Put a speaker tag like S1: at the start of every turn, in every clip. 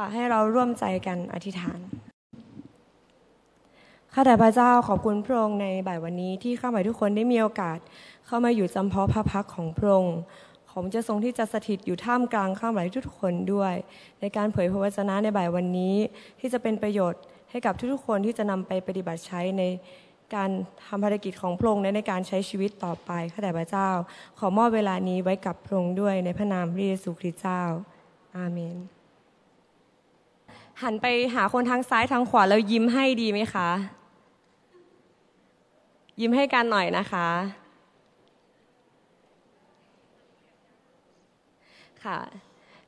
S1: ค่ะให้เราร่วมใจกันอธิษฐาน ข้าแต่พระเจ้าขอบคุณพระองค์ในบ่ายวันนี้ที่ข้าพเจ้าทุกคนได้มีโอกาส เข้ามาอยู่จำเพาะพระพักของพระองค์ผมจะทรงที่จะสถิตอยู่ท่ามกลางข้าพเจ้ทุกคนด้วย ในการเผยพระวจนะในบ่ายวันนี้ ที่จะเป็นประโยชน์ให้กับทุกๆคนที่จะนำไปปฏิบัติใช้ในการทำภารกิจของพระองค์ในการใช้ชีวิตต่อไปข้าแต่พระเจ้า ขอมอบเวลานี้ไว้กับพระองค์ด้วยในพระนามพระเยซูคริสต์เจ้า อาเมน หันไปหาคนทางซ้ายทางขวาแล้วยิ้มให้ดีไหมคะ ยิ้มให้กันหน่อยนะคะ ค่ะ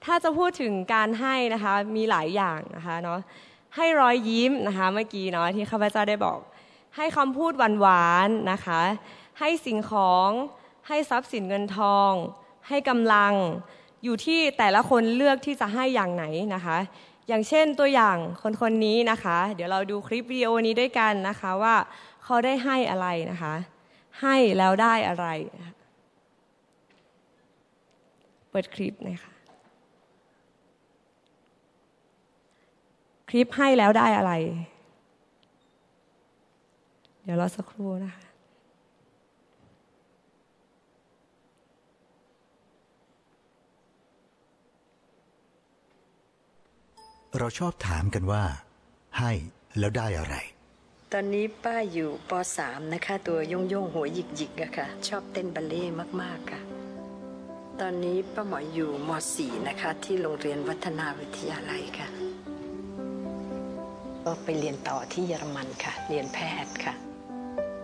S1: ถ้าจะพูดถึงการให้นะคะมีหลายอย่างนะคะเนาะให้รอยยิ้มนะคะเมื่อกี้เนาะที่ข้าพเจ้าได้บอก ให้คำพูดหวานๆนะคะ ให้สิ่งของให้ทรัพย์สินเงินทอง ให้กำลังอยู่ที่แต่ละคนเลือกที่จะให้อย่างไหนนะคะ อย่างเช่นตัวอย่างคนคนนี้นะคะ เดี๋ยวเราดูคลิปวิดีโอนี้ด้วยกันนะคะว่าเขาได้ให้อะไรนะคะ ให้แล้วได้อะไร เปิดคลิปนะคะคลิปให้แล้วได้อะไร เดี๋ยวรอสักครู่นะคะ
S2: เราชอบถามกันว่า ให้แล้วได้อะไร
S3: ตอนนี้ป้าอยู่ป .3 นะคะ ตัวโยงโยงหัวหยิกหยิกอะค่ะ ชอบเต้นบัลเล่มากๆค่ะ ตอนนี้ป้าหมออยู่ม .4 นะคะ ที่โรงเรียนวัฒนาวิทยาลัยค่ะ ก็ไปเรียนต่อที่เยอรมันค่ะ เรียนแพทย์ค่ะ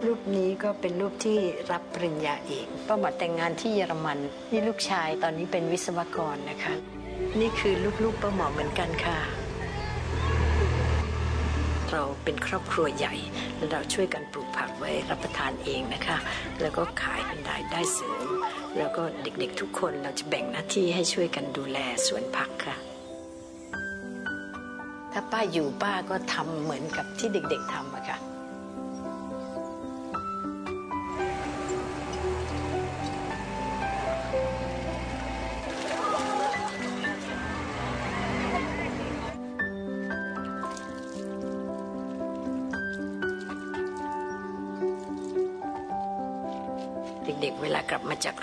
S3: รูปนี้ก็เป็นรูปที่รับปริญญาเอกป้าหมอแต่งงานที่เยอรมันนี่ลูกชายตอนนี้เป็นวิศวกรนะคะ นี่คือลูกๆป้าหมอเหมือนกันค่ะ เราเป็นครอบครัวใหญ่และเราช่วยกันปลูกผักไว้รับประทานเองนะคะ แล้วก็ขายเป็นรายได้เสริม แล้วก็เด็กๆทุกคนเราจะแบ่งหน้าที่ให้ช่วยกันดูแลสวนผักค่ะ ถ้าป้าอยู่ป้าก็ทำเหมือนกับที่เด็กๆทำอะค่ะ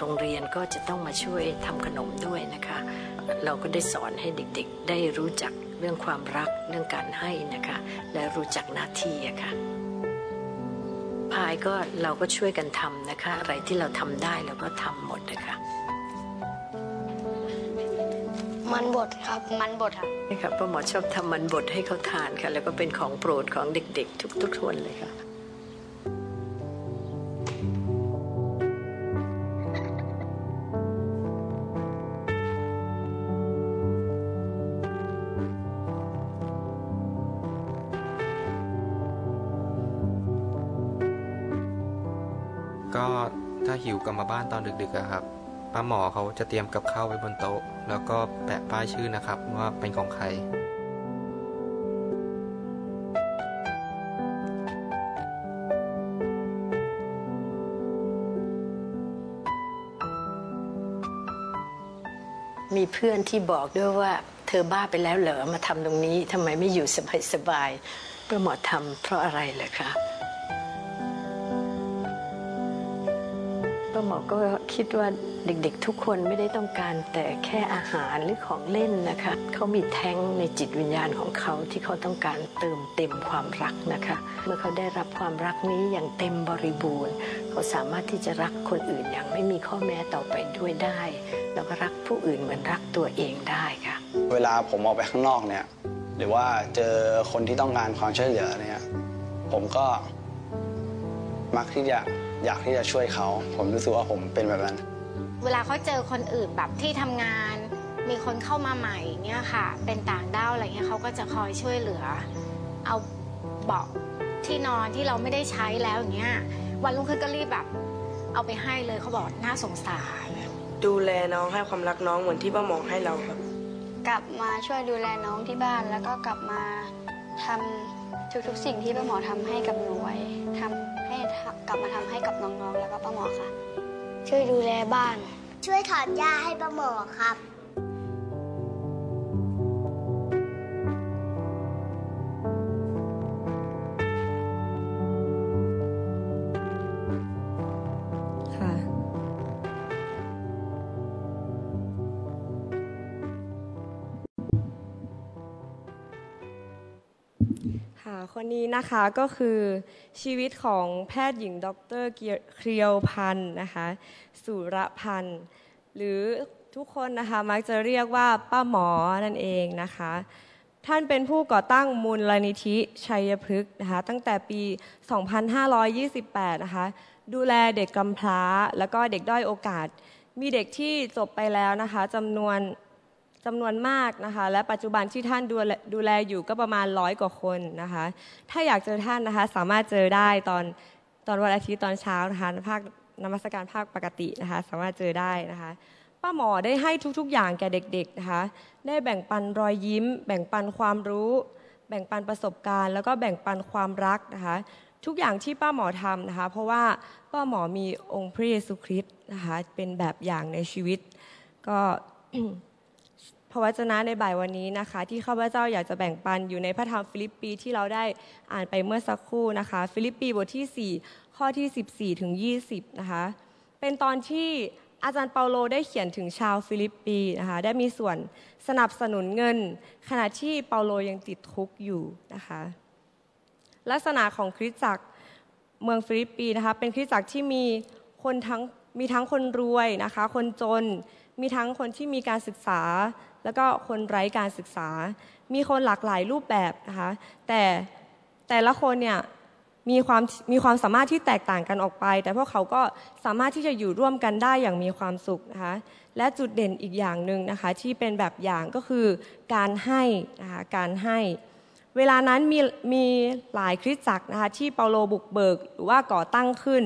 S3: โรงเรียนก็จะต้องมาช่วยทำขนมด้วยนะคะ เราก็ได้สอนให้เด็กๆ ได้รู้จักเรื่องความรักเรื่องการให้นะคะ และรู้จักหน้าที่อะคะ่ะพายก็เราก็ช่วยกันทำนะคะ อะไรที่เราทำได้เราก็ทำหมดนะคะ
S4: มันบดครับ มันบดครับ
S3: นี่ค่ะป้าหมอชอบทำมันบดให้เขาทานค่ะ แล้วก็เป็นของโปรดของเด็กๆ ทุกๆคนเลยค่ะ ถ้า
S5: หิวกลับมาบ้านตอนดึกๆอะครับป้าหมอเขาจะเตรียมกับข้าวไว้บนโต๊ะ แล้วก็แปะป้ายชื่อนะครับว่าเป็นของใคร
S3: มีเพื่อนที่บอกด้วยว่า เธอบ้าไปแล้วเหรอมาทำตรงนี้ทำไมไม่อยู่สบายๆเพื่อหมอทำเพราะอะไรเลยคะ หมอก็คิดว่าเด็กๆทุกคนไม่ได้ต้องการแต่แค่อาหารหรือของเล่นนะคะเขามีแท้งในจิตวิญญาณของเขาที่เขาต้องการเติมเต็มความรักนะคะ เมื่อเขาได้รับความรักนี้อย่างเต็มบริบูรณ์ เขาสามารถที่จะรักคนอื่นอย่างไม่มีข้อแม้ต่อไปด้วยได้ แล้วก็รักผู้อื่นเหมือนรักตัวเองได้ค่ะ
S6: เวลาผมออกไปข้างนอกเนี่ยหรือว่าเจอคนที่ต้องการความช่วยเหลือเนี่ยผมก็มักที่จะ อยากที่จะช่วยเขา ผมรู้สึกว่าผมเป็นแบบนั้น
S4: เวลาเขาเจอคนอื่นแบบที่ทำงาน มีคนเข้ามาใหม่เนี่ยค่ะ เป็นต่างด้าวอะไรเงี้ยเขาก็จะคอยช่วยเหลือ เอาเบาะที่นอนที่เราไม่ได้ใช้แล้วอย่างเงี้ยวันรุ่งขึ้นก็รีบแบบ เอาไปให้เลยเขาบอกน่าสงสาร
S7: ดูแลน้องให้ความรักน้องเหมือนที่ป้าหมอให้เราครับ
S8: กลับมาช่วยดูแลน้องที่บ้านแล้วก็กลับมาทำทุกๆ สิ่งที่ป้าหมอทำให้กับหนูไว้ทำให้ กลับมาทำให้กับน้องๆแล้วก็ป้าหมอค่ะ ช่วยดูแลบ้าน
S9: ช่วยถอนหญ้าให้ป้าหมอครับ
S1: ค่ะคนนี้นะคะก็คือชีวิตของแพทย์หญิง ดรเครียวพันธ์นะคะสุรพันธ์ หรือทุกคนนะคะมักจะเรียกว่าป้าหมอนั่นเองนะคะ ท่านเป็นผู้ก่อตั้งมูลนิธิชัยพฤกษ์นะคะตั้งแต่ปี 2528 นะคะ ดูแลเด็กกำพร้า แล้วก็เด็กด้อยโอกาส มีเด็กที่จบไปแล้วนะคะจำนวน จำนวนมากนะคะ และปัจจุบันที่ท่านดูแลดูแลอยู่ก็ประมาณร้อยกว่าคนนะคะ ถ้าอยากเจอท่านนะคะ สามารถเจอได้ตอนตอนวันอาทิตย์ตอนเช้านะคะภาคนมัสการภาคปกตินะคะ สามารถเจอได้นะคะป้าหมอได้ให้ทุกๆ อย่างแก่เด็กๆนะคะ ได้แบ่งปันรอยยิ้ม แบ่งปันความรู้ แบ่งปันประสบการณ์ แล้วก็แบ่งปันความรักนะคะ ทุกอย่างที่ป้าหมอทำนะคะ เพราะว่าป้าหมอมีองค์พระเยซูคริสต์นะคะ เป็นแบบอย่างในชีวิต ก็ พระวจนะในบ่ายวันนี้นะคะ ที่ข้าพเจ้าอยากจะแบ่งปันอยู่ในพระธรรมฟิลิปปีที่เราได้อ่านไปเมื่อสักครู่นะคะ ฟิลิปปีบทที่ 4 ข้อที่ 14ถึง20 นะคะ เป็นตอนที่อาจารย์เปาโลได้เขียนถึงชาวฟิลิปปีนะคะได้มีส่วนสนับสนุนเงิน ขณะที่เปาโลยังติดคุกอยู่นะคะ ลักษณะของคริสตจักรเมืองฟิลิปปีนะคะเป็นคริสตจักรที่มีคนทั้งมีทั้งคนรวยนะคะ คนจนมีทั้งคนที่มีการศึกษา แล้วก็คนไร้การศึกษา มีคนหลากหลายรูปแบบนะคะ แต่แต่ละคนเนี่ยมีความมีความสามารถที่แตกต่างกันออกไป แต่พวกเขาก็สามารถที่จะอยู่ร่วมกันได้อย่างมีความสุขนะคะ และจุดเด่นอีกอย่างหนึ่งนะคะ ที่เป็นแบบอย่างก็คือการให้นะคะการให้ เวลานั้นมีมีหลายคริสตจักรนะคะที่เปาโลบุกเบิก หรือว่าก่อตั้งขึ้น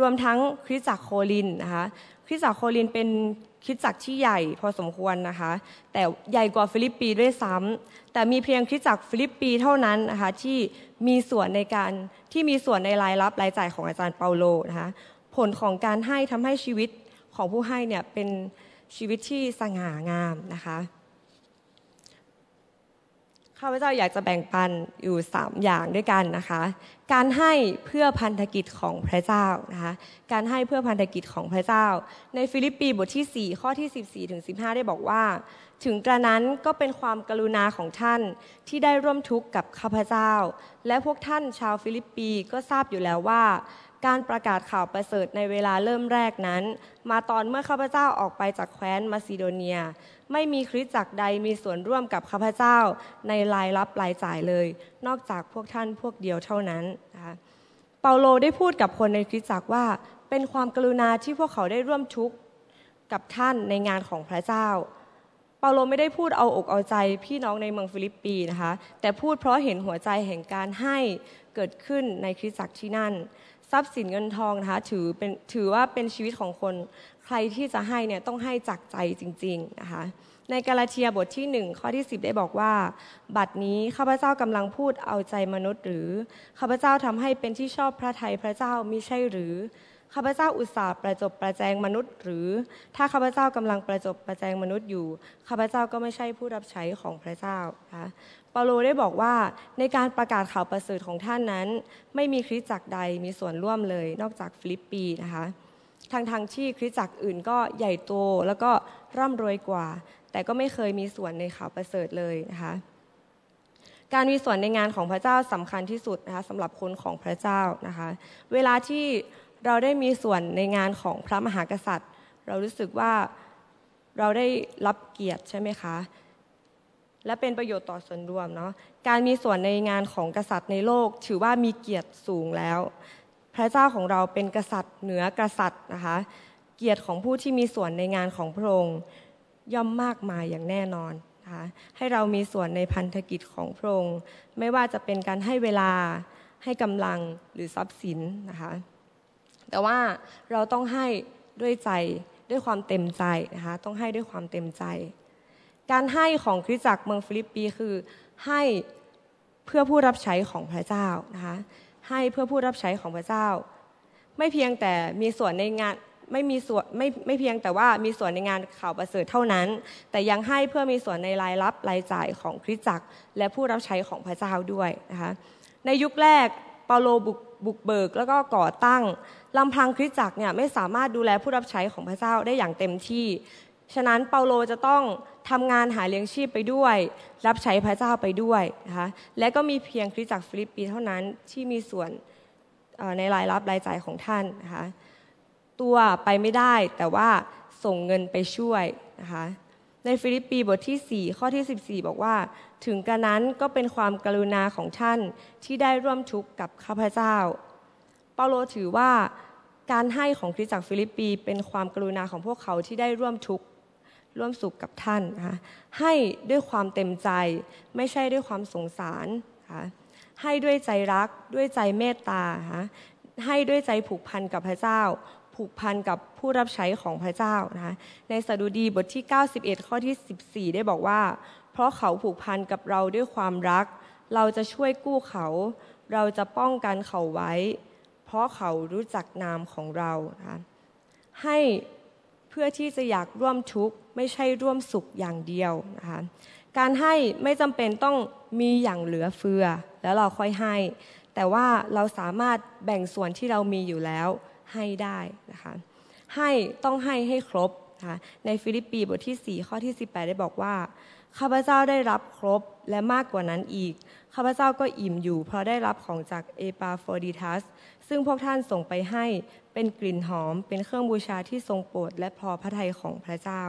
S1: รวมทั้งคริสตจักรโครินธ์นะคะคริสตจักรโครินธ์เป็น คริสตจักรที่ใหญ่พอสมควรนะคะ แต่ใหญ่กว่าฟิลิปปีด้วยซ้ำแต่มีเพียงคริสตจักรฟิลิปปีเท่านั้นนะคะที่มีส่วนในการที่มีส่วนในรายรับรายจ่ายของอาจารย์เปาโลนะคะผลของการให้ทำให้ชีวิตของผู้ให้เนี่ยเป็นชีวิตที่สง่างามนะคะ ข้าพเจ้าอยากจะแบ่งปันอยู่ 3 อย่างด้วยกันนะคะ การให้เพื่อพันธกิจของพระเจ้านะคะ การให้เพื่อพันธกิจของพระเจ้า ในฟิลิปปีบทที่ 4 ข้อที่ 14ถึง15 ได้บอกว่า ถึงกระนั้นก็เป็นความกรุณาของท่านที่ได้ร่วมทุกข์กับข้าพเจ้า และพวกท่านชาวฟิลิปปีก็ทราบอยู่แล้วว่า การประกาศข่าวประเสริฐในเวลาเริ่มแรกนั้น มาตอนเมื่อข้าพเจ้าออกไปจากแคว้นมาซิโดเนีย ไม่มีคริสตจักรใดมีส่วนร่วมกับข้าพเจ้าในรายรับรายจ่ายเลย นอกจากพวกท่านพวกเดียวเท่านั้นนะคะเปาโลได้พูดกับคนในคริสตจักรว่า เป็นความกรุณาที่พวกเขาได้ร่วมทุกข์กับท่านในงานของพระเจ้า เปาโลไม่ได้พูดเอาอกเอาใจพี่น้องในเมืองฟิลิปปีนะคะ แต่พูดเพราะเห็นหัวใจแห่งการให้เกิดขึ้นในคริสตจักรที่นั่น ทรัพย์สินเงินทองนะคะถือเป็นถือว่าเป็นชีวิตของคน ใครที่จะให้เนี่ยต้องให้จากใจจริงๆนะคะในกาลาเทียบทที่หนึ่งข้อที่ 10 ได้บอกว่า บัดนี้ข้าพเจ้ากำลังพูดเอาใจมนุษย์หรือข้าพเจ้าทำให้เป็นที่ชอบพระทัยพระเจ้ามิใช่หรือ ข้าพเจ้าอุตส่าห์ประจบประแจงมนุษย์ หรือถ้าข้าพเจ้ากำลังประจบประแจงมนุษย์อยู่ข้าพเจ้าก็ไม่ใช่ผู้รับใช้ของพระเจ้านะคะเปาโลได้บอกว่าในการประกาศข่าวประเสริฐของท่านนั้น ไม่มีคริสตจักรใดมีส่วนร่วมเลย นอกจากฟิลิปปีนะคะทางทางที่คริสตจักรอื่นก็ใหญ่โตแล้วก็ร่ำรวยกว่า แต่ก็ไม่เคยมีส่วนในข่าวประเสริฐเลยนะคะการมีส่วนในงานของพระเจ้าสำคัญที่สุดนะคะสำหรับคนของพระเจ้านะคะ เวลาที่ เราได้มีส่วนในงานของพระมหากษัตริย์ เรารู้สึกว่าเราได้รับเกียรติใช่ไหมคะ และเป็นประโยชน์ต่อส่วนรวมเนาะการมีส่วนในงานของกษัตริย์ในโลก ถือว่ามีเกียรติสูงแล้ว พระเจ้าของเราเป็นกษัตริย์เหนือกษัตริย์นะคะ เกียรติของผู้ที่มีส่วนในงานของพระองค์ย่อมมากมายอย่างแน่นอนนะคะให้เรามีส่วนในพันธกิจของพระองค์ไม่ว่าจะเป็นการให้เวลาให้กำลังหรือทรัพย์สินนะคะ แต่ว่าเราต้องให้ด้วยใจด้วยความเต็มใจนะคะต้องให้ด้วยความเต็มใจ การให้ของคริสตจักรเมืองฟิลิปปีคือให้เพื่อผู้รับใช้ของพระเจ้านะคะให้เพื่อผู้รับใช้ของพระเจ้า ไม่เพียงแต่มีส่วนในงานไม่มีส่วนไม่ไม่เพียงแต่ว่ามีส่วนในงานข่าวประเสริฐเท่านั้น แต่ยังให้เพื่อมีส่วนในรายรับรายจ่ายของคริสตจักร และผู้รับใช้ของพระเจ้าด้วยนะคะในยุคแรกเปาโลบุก บุกเบิก แล้วก็ก่อตั้งลำพังคริสตจักรเนี่ยไม่สามารถดูแลผู้รับใช้ของพระเจ้าได้อย่างเต็มที่ ฉะนั้นเปาโลจะต้องทำงานหาเลี้ยงชีพไปด้วย รับใช้พระเจ้าไปด้วยนะคะและก็มีเพียงคริสตจักรฟิลิปปีเท่านั้นที่มีส่วนในรายรับรายจ่ายของท่านนะคะตัวไปไม่ได้แต่ว่าส่งเงินไปช่วยนะคะ ในฟิลิปปีบทที่ 4 ข้อที่ 14 บอกว่า ถึงกระนั้นก็เป็นความกรุณาของท่านที่ได้ร่วมทุกข์กับข้าพเจ้า เปาโลถือว่าการให้ของคริสตจักรฟิลิปปี เป็นความกรุณาของพวกเขาที่ได้ร่วมทุกข์ร่วมสุขกับท่านนะคะให้ด้วยความเต็มใจ ไม่ใช่ด้วยความสงสารนะคะให้ด้วยใจรักด้วยใจเมตตาคะให้ด้วยใจผูกพันกับพระเจ้า ผูกพันกับผู้รับใช้ของพระเจ้านะคะในสดุดีบทที่ 91 ข้อที่ 14 ได้บอกว่า เพราะเขาผูกพันกับเราด้วยความรัก เราจะช่วยกู้เขา เราจะป้องกันเขาไว้ เพราะเขารู้จักนามของเรานะคะให้เพื่อที่จะอยากร่วมทุกข์ไม่ใช่ร่วมสุขอย่างเดียวนะคะการให้ไม่จำเป็นต้องมีอย่างเหลือเฟือ แล้วเราค่อยให้ แต่ว่าเราสามารถแบ่งส่วนที่เรามีอยู่แล้ว ให้ได้นะคะให้ต้องให้ให้ครบนะคะในฟิลิปปีบทที่ 4 ข้อที่ 18 ได้บอกว่าข้าพเจ้าได้รับครบและมากกว่านั้นอีก ข้าพเจ้าก็อิ่มอยู่ เพราะได้รับของจากเอปาโฟดิทัส ซึ่งพวกท่านส่งไปให้เป็นกลิ่นหอม เป็นเครื่องบูชาที่ทรงโปรดและพอพระทัยของพระเจ้า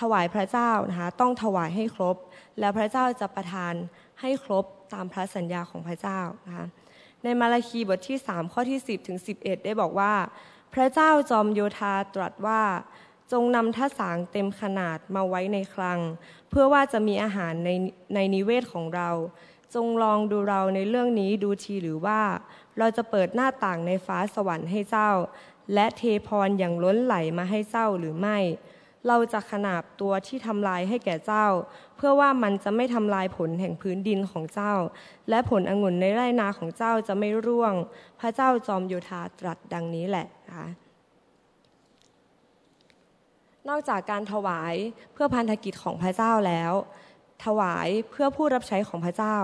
S1: ถวายพระเจ้านะคะต้องถวายให้ครบ แล้วพระเจ้าจะประทานให้ครบตามพระสัญญาของพระเจ้านะคะ ในมาราคีบทที่ 3 ข้อที่ 10 ถึง 11 ได้บอกว่า พระเจ้าจอมโยธาตรัสว่าจงนำท่าสางเต็มขนาดมาไว้ในคลัง เพื่อว่าจะมีอาหารในในนิเวศของเรา จงลองดูเราในเรื่องนี้ดูทีหรือว่า เราจะเปิดหน้าต่างในฟ้าสวรรค์ให้เจ้า และเทพรอย่างล้นไหลมาให้เจ้าหรือไม่ เราจะขนาบตัวที่ทำลายให้แก่เจ้า เพื่อว่ามันจะไม่ทำลายผลแห่งพื้นดินของเจ้า และผลองุ่นในไร่นาของเจ้าจะไม่ร่วง พระเจ้าจอมโยธาตรัสดังนี้แหละนะคะนอกจากการถวายเพื่อพันธกิจของพระเจ้าแล้ว ถวายเพื่อผู้รับใช้ของพระเจ้า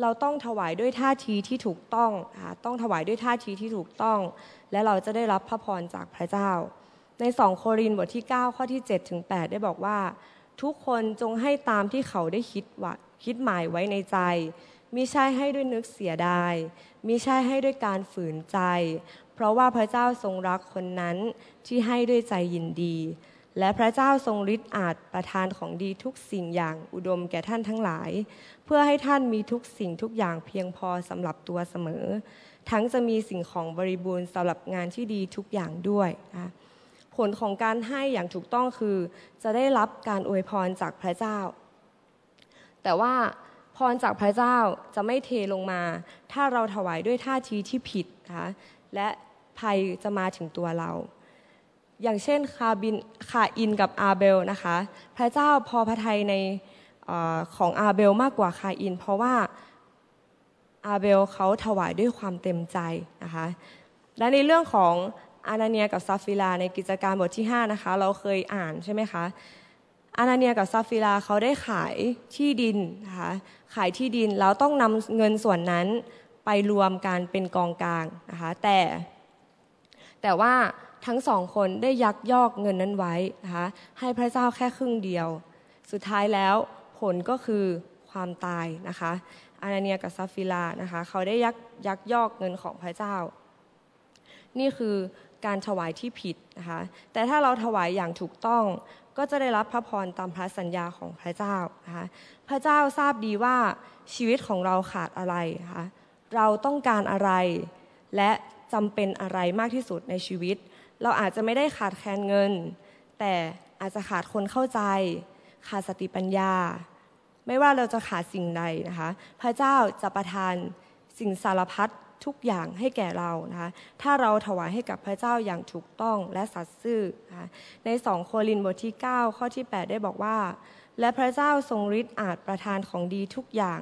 S1: เราต้องถวายด้วยท่าทีที่ถูกต้อง ต้องถวายด้วยท่าทีที่ถูกต้อง และเราจะได้รับพระพรจากพระเจ้า ในสองโครินบทที่ 9 ข้อที่7ถึง8ได้บอกว่า ทุกคนจงให้ตามที่เขาได้คิดว่าคิดหมายไว้ในใจมิใช่ให้ด้วยนึกเสียดายมิใช่ให้ด้วยการฝืนใจ เพราะว่าพระเจ้าทรงรักคนนั้นที่ให้ด้วยใจยินดี และพระเจ้าทรงฤทธิ์อาจประทานของดีทุกสิ่งอย่างอุดมแก่ท่านทั้งหลาย เพื่อให้ท่านมีทุกสิ่งทุกอย่างเพียงพอสำหรับตัวเสมอ ทั้งจะมีสิ่งของบริบูรณ์สำหรับงานที่ดีทุกอย่างด้วยนะ ผลของการให้อย่างถูกต้องคือ จะได้รับการอวยพรจากพระเจ้า แต่ว่าพรจากพระเจ้าจะไม่เทลงมา ถ้าเราถวายด้วยท่าทีที่ผิดนะคะและภัยจะมาถึงตัวเรา อย่างเช่นคาบินคาอินกับอาเบลนะคะ พระเจ้าพอพระทัยในของของอาเบลมากกว่าคาอิน เพราะว่าอาเบลเขาถวายด้วยความเต็มใจนะคะและในเรื่องของ อานาเนียกับซาฟิลาในกิจการบทที่ 5 นะคะ เราเคยอ่านใช่ไหมคะอานาเนียกับซาฟิลาเขาได้ขายที่ดินนะคะขายที่ดินแล้วต้องนำเงินส่วนนั้นไปรวมกันเป็นกองกลางนะคะแต่แต่ว่าทั้งสองคนได้ยักยอกเงินนั้นไว้นะคะให้พระเจ้าแค่ครึ่งเดียว สุดท้ายแล้วผลก็คือความตายนะคะอานาเนียกับซาฟิลานะคะเขาได้ยักยักยอกเงินของพระเจ้า นี่คือ การถวายที่ผิดนะคะแต่ถ้าเราถวายอย่างถูกต้อง ก็จะได้รับพระพรตามพระสัญญาของพระเจ้านะคะพระเจ้าทราบดีว่าชีวิตของเราขาดอะไรนะคะเราต้องการอะไร และจำเป็นอะไรมากที่สุดในชีวิต เราอาจจะไม่ได้ขาดแคลนเงิน แต่อาจจะขาดคนเข้าใจ ขาดสติปัญญา ไม่ว่าเราจะขาดสิ่งใดนะคะ พระเจ้าจะประทานสิ่งสารพัด ทุกอย่างให้แก่เรานะคะถ้าเราถวายให้กับพระเจ้าอย่างถูกต้องและสัตย์ซื่อนะคะในสองโครินบทที่ 9 ข้อที่ 8 ได้บอกว่า และพระเจ้าทรงฤทธิ์อาจประทานของดีทุกอย่าง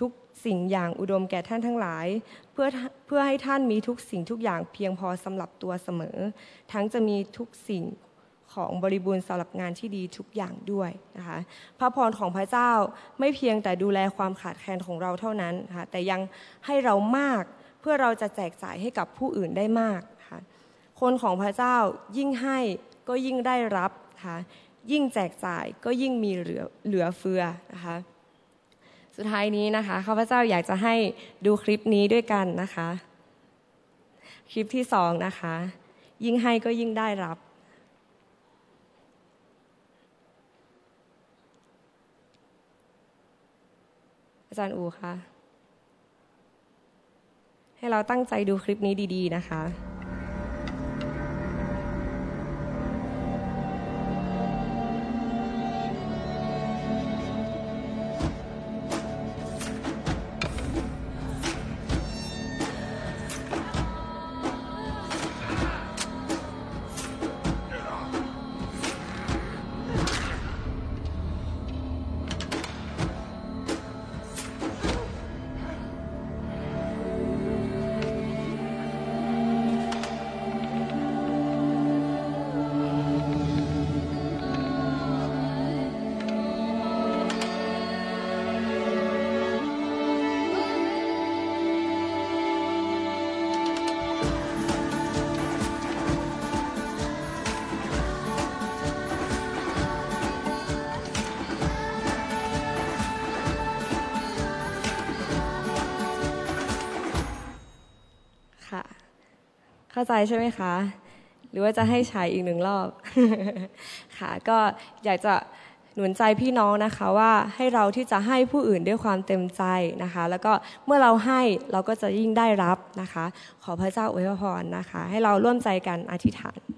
S1: ทุกสิ่งอย่างอุดมแก่ท่านทั้งหลาย เพื่อเพื่อให้ท่านมีทุกสิ่งทุกอย่างเพียงพอสำหรับตัวเสมอ ทั้งจะมีทุกสิ่ง ของบริบูรณ์สำหรับงานที่ดีทุกอย่างด้วยนะคะพระพรของพระเจ้าไม่เพียงแต่ดูแลความขาดแคลนของเราเท่านั้นนะคะแต่ยังให้เรามากเพื่อเราจะแจกจ่ายให้กับผู้อื่นได้มากคะคนของพระเจ้ายิ่งให้ก็ยิ่งได้รับนะคะยิ่งแจกจ่ายก็ยิ่งมีเหลือเหลือเฟือนะคะสุดท้ายนี้นะคะข้าพเจ้าอยากจะให้ดูคลิปนี้ด้วยกันนะคะ คลิปที่สองนะคะ ยิ่งให้ก็ยิ่งได้รับ อาจารย์อูคะให้เราตั้งใจดูคลิปนี้ดี ๆ นะคะค่ะ ใจใช่ไหมคะ หรือว่าจะให้ฉายอีกหนึ่งรอบ ค่ะ ก็อยากจะหนุนใจพี่น้องนะคะว่าให้เราที่จะให้ผู้อื่นด้วยความเต็มใจนะคะ แล้วก็เมื่อเราให้เราก็จะยิ่งได้รับนะคะ ขอพระเจ้าอวยพรนะคะ ให้เราร่วมใจกันอธิษฐาน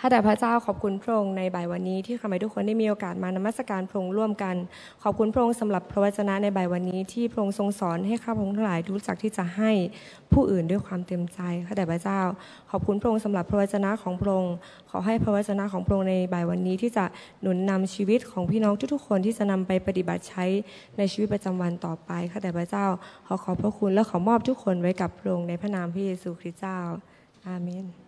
S1: ข้าแต่พระเจ้าขอบคุณพระองค์ในบ่ายวันนี้ที่ข้าพเจ้ทุกคนได้มีโอกาสมานมัสการพระองค์ร่วมกัน ขอบคุณพระองค์สำหรับพระวจนะในบ่ายวันนี้ที่พระองค์ทรงสอนให้ข้าพระองค์ทั้งหลายรู้จักที่จะให้ผู้อื่นด้วยความเต็มใจข้าแต่พระเจ้า ขอบคุณพระองค์สำหรับพระวจนะของพระองค์ขอให้พระวจนะของพระองค์ในบ่ายวันนี้ที่จะหนุนนำชีวิตของพี่น้องทุกๆคนที่จะนำไปปฏิบัติใช้ในชีวิตประจำวันต่อไปข้าแต่พระเจ้า ขอขอบพระคุณและขอมอบทุกคนไว้กับพระองค์ในพระนามพระเยซูคริสต์เจ้าอาเมน